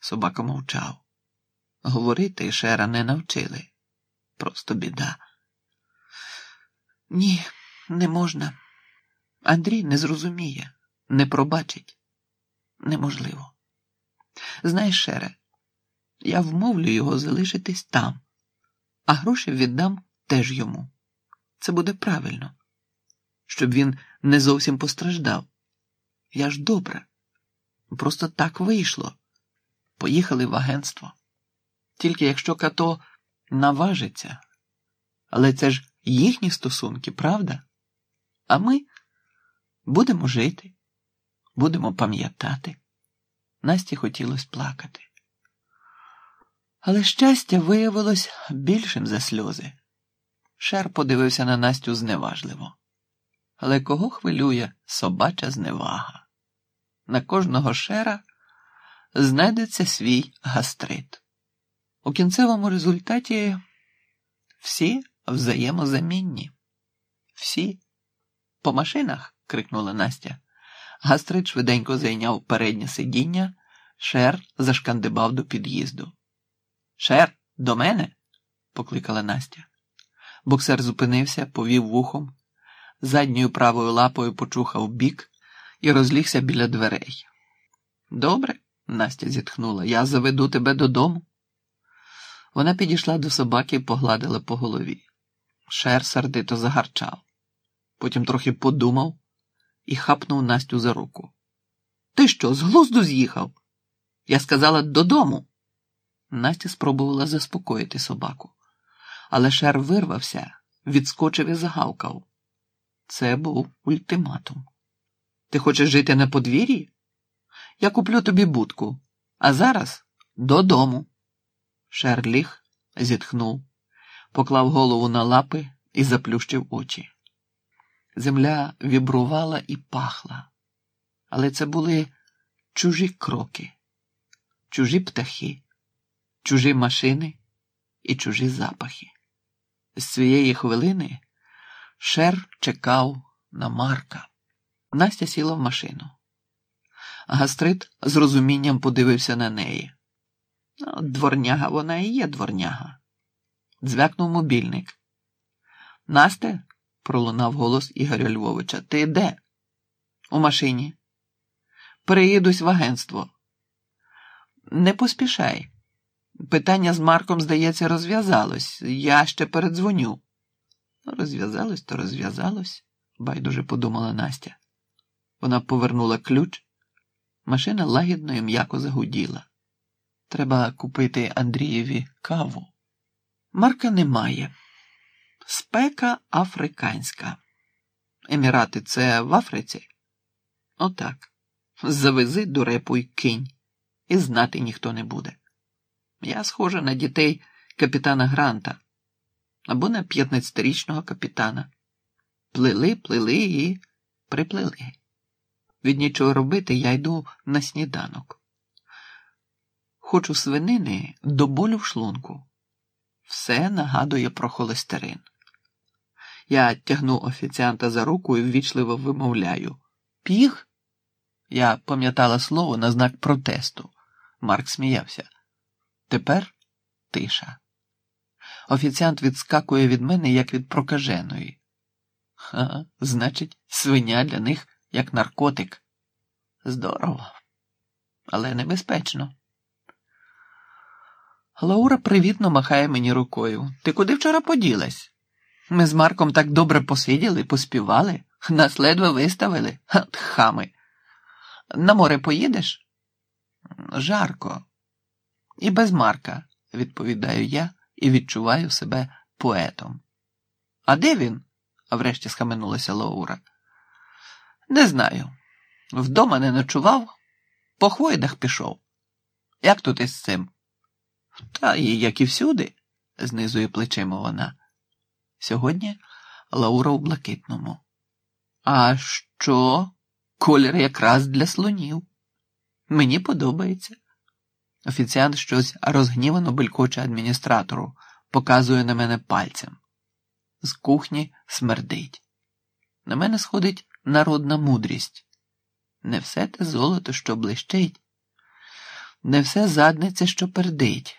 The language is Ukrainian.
Собака мовчав. Говорити Шера не навчили. Просто біда. Ні, не можна. Андрій не зрозуміє, не пробачить. Неможливо. Знаєш, Шере, я вмовлю його залишитись там, а гроші віддам теж йому. Це буде правильно, щоб він не зовсім постраждав. Я ж добре. Просто так вийшло. Поїхали в агентство. Тільки якщо като наважиться. Але це ж їхні стосунки, правда? А ми будемо жити, будемо пам'ятати. Насті хотілося плакати. Але щастя виявилось більшим за сльози. Шер подивився на Настю зневажливо. Але кого хвилює собача зневага? На кожного шера знайдеться свій гастрит. У кінцевому результаті всі взаємозамінні. Всі. По машинах. крикнула Настя. Гастрит швиденько зайняв переднє сидіння, шер зашкандибав до під'їзду. Шер, до мене? покликала Настя. Боксер зупинився, повів вухом, задньою правою лапою почухав бік і розлігся біля дверей. Добре, Настя зітхнула, я заведу тебе додому. Вона підійшла до собаки і погладила по голові. Шер сердито загарчав. Потім трохи подумав і хапнув Настю за руку. Ти що, з глузду з'їхав? Я сказала додому. Настя спробувала заспокоїти собаку, але шер вирвався, відскочив і загавкав. Це був ультиматум. Ти хочеш жити на подвір'ї? Я куплю тобі будку, а зараз додому. Шер ліг, зітхнув, поклав голову на лапи і заплющив очі. Земля вібрувала і пахла, але це були чужі кроки, чужі птахи, чужі машини і чужі запахи. З цієї хвилини шер чекав на Марка. Настя сіла в машину. Гастрит з розумінням подивився на неї. Ну, дворняга вона і є дворняга. Дзвякнув мобільник. Насте, пролунав голос Ігоря Львовича, ти де? У машині. Переїдусь в агентство. Не поспішай. Питання з Марком, здається, розв'язалось. Я ще передзвоню. Ну, розв'язалось, то розв'язалось, байдуже подумала Настя. Вона повернула ключ. Машина лагідно і м'яко загуділа. Треба купити Андрієві каву. Марка немає. Спека африканська. Емірати це в Африці? Отак. Завези дурепу й кинь, і знати ніхто не буде. Я схожа на дітей капітана Гранта або на 15-річного капітана. Плили, плили і приплили. Від нічого робити я йду на сніданок. Хочу свинини до болю в шлунку. Все нагадує про холестерин. Я тягну офіціанта за руку і ввічливо вимовляю Піг? Я пам'ятала слово на знак протесту. Марк сміявся. Тепер тиша. Офіціант відскакує від мене, як від прокаженої. Ха, значить, свиня для них як наркотик. Здорово, але небезпечно. Лаура привітно махає мені рукою. Ти куди вчора поділась? Ми з Марком так добре посиділи, поспівали, нас ледве виставили, Ха, хами. На море поїдеш? Жарко. І без Марка, відповідаю я і відчуваю себе поетом. А де він? врешті схаменулася Лаура. Не знаю. Вдома не ночував, по хвойдах пішов. Як тут із цим? Та і як і всюди, знизує плечима вона. Сьогодні Лаура у блакитному. А що? Колір якраз для слонів. Мені подобається. Офіціант щось розгнівано белькоче адміністратору, показує на мене пальцем. З кухні смердить. На мене сходить народна мудрість. Не все те золото, що блищить, Не все задниця, що пердить.